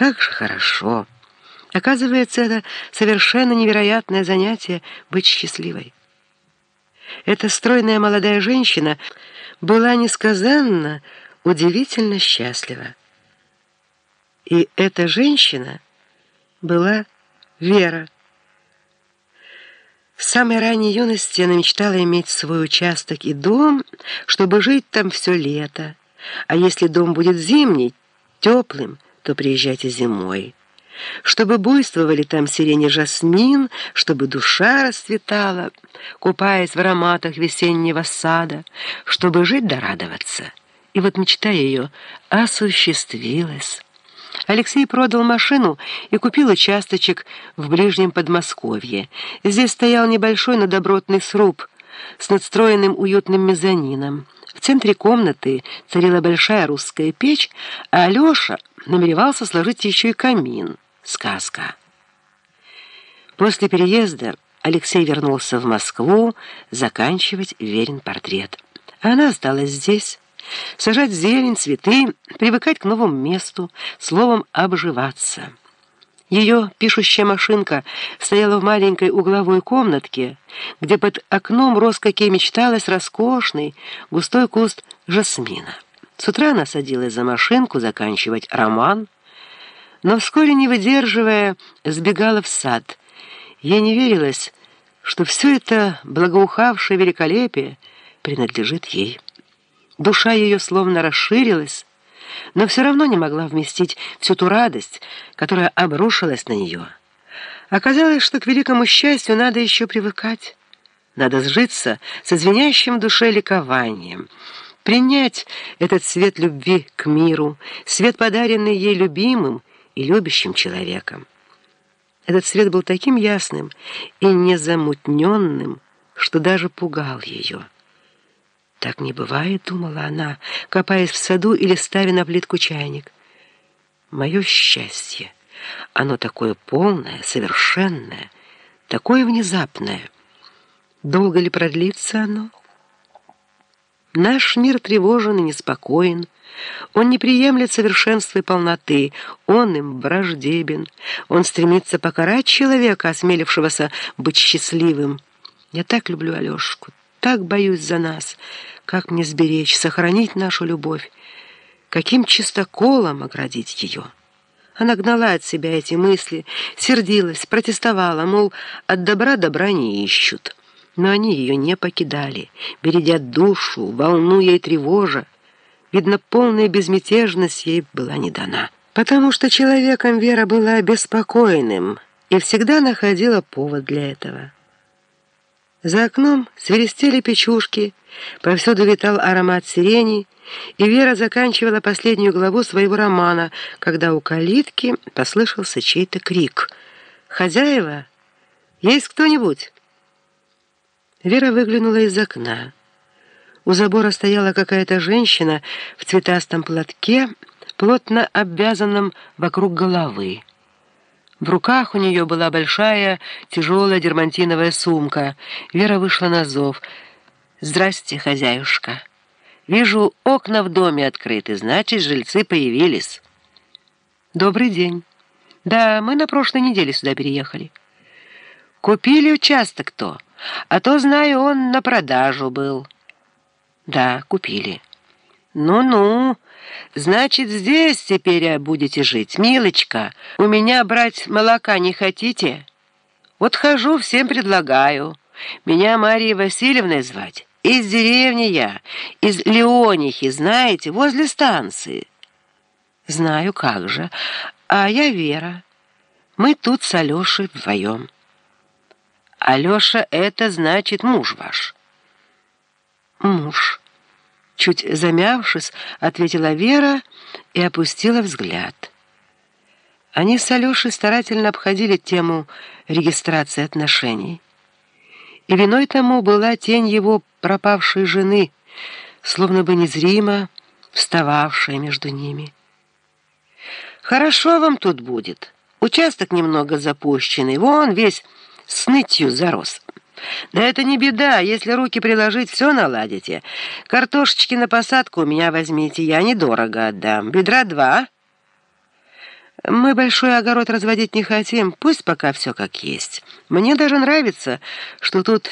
Как же хорошо! Оказывается, это совершенно невероятное занятие — быть счастливой. Эта стройная молодая женщина была несказанно удивительно счастлива. И эта женщина была Вера. С самой ранней юности она мечтала иметь свой участок и дом, чтобы жить там все лето. А если дом будет зимний, теплым, то приезжайте зимой чтобы буйствовали там сирень и жасмин, чтобы душа расцветала, купаясь в ароматах весеннего сада, чтобы жить да радоваться. И вот мечта ее осуществилась. Алексей продал машину и купил участочек в ближнем Подмосковье. Здесь стоял небольшой, но добротный сруб с надстроенным уютным мезонином. В центре комнаты царила большая русская печь, а Алеша намеревался сложить еще и камин. Сказка. После переезда Алексей вернулся в Москву заканчивать Верин портрет. Она осталась здесь, сажать зелень, цветы, привыкать к новому месту, словом, обживаться. Ее пишущая машинка стояла в маленькой угловой комнатке, где под окном рос, как ей мечталось, роскошный густой куст жасмина. С утра она садилась за машинку заканчивать роман, но вскоре, не выдерживая, сбегала в сад. Ей не верилось, что все это благоухавшее великолепие принадлежит ей. Душа ее словно расширилась, но все равно не могла вместить всю ту радость, которая обрушилась на нее. Оказалось, что к великому счастью надо еще привыкать. Надо сжиться со звенящим в душе ликованием, принять этот свет любви к миру, свет, подаренный ей любимым, и любящим человеком. Этот свет был таким ясным и незамутненным, что даже пугал ее. «Так не бывает», — думала она, копаясь в саду или ставя на плитку чайник. «Мое счастье, оно такое полное, совершенное, такое внезапное. Долго ли продлится оно?» Наш мир тревожен и неспокоен, он не приемлет совершенства и полноты, он им враждебен. Он стремится покарать человека, осмелившегося быть счастливым. Я так люблю Алешку, так боюсь за нас. Как мне сберечь, сохранить нашу любовь? Каким чистоколом оградить ее?» Она гнала от себя эти мысли, сердилась, протестовала, мол, от добра добра не ищут. Но они ее не покидали, бередя душу, волнуя и тревожа. Видно, полная безмятежность ей была не дана. Потому что человеком Вера была обеспокоенным и всегда находила повод для этого. За окном свиристели печушки, повсюду витал аромат сирени, и Вера заканчивала последнюю главу своего романа, когда у калитки послышался чей-то крик. «Хозяева? Есть кто-нибудь?» Вера выглянула из окна. У забора стояла какая-то женщина в цветастом платке, плотно обвязанном вокруг головы. В руках у нее была большая, тяжелая дермантиновая сумка. Вера вышла на зов. «Здрасте, хозяюшка. Вижу, окна в доме открыты, значит, жильцы появились». «Добрый день. Да, мы на прошлой неделе сюда переехали». «Купили участок-то, а то, знаю, он на продажу был». «Да, купили». «Ну-ну, значит, здесь теперь будете жить, милочка. У меня брать молока не хотите? Вот хожу, всем предлагаю. Меня Мария Васильевна звать. Из деревни я, из Леонихи, знаете, возле станции». «Знаю, как же. А я Вера. Мы тут с Алешей вдвоем». «Алеша — это значит муж ваш». «Муж». Чуть замявшись, ответила Вера и опустила взгляд. Они с Алешей старательно обходили тему регистрации отношений. И виной тому была тень его пропавшей жены, словно бы незримо встававшая между ними. «Хорошо вам тут будет. Участок немного запущенный, вон весь с нытью зарос». Да это не беда, если руки приложить, все наладите. Картошечки на посадку у меня возьмите, я недорого отдам. Бедра два. Мы большой огород разводить не хотим, пусть пока все как есть. Мне даже нравится, что тут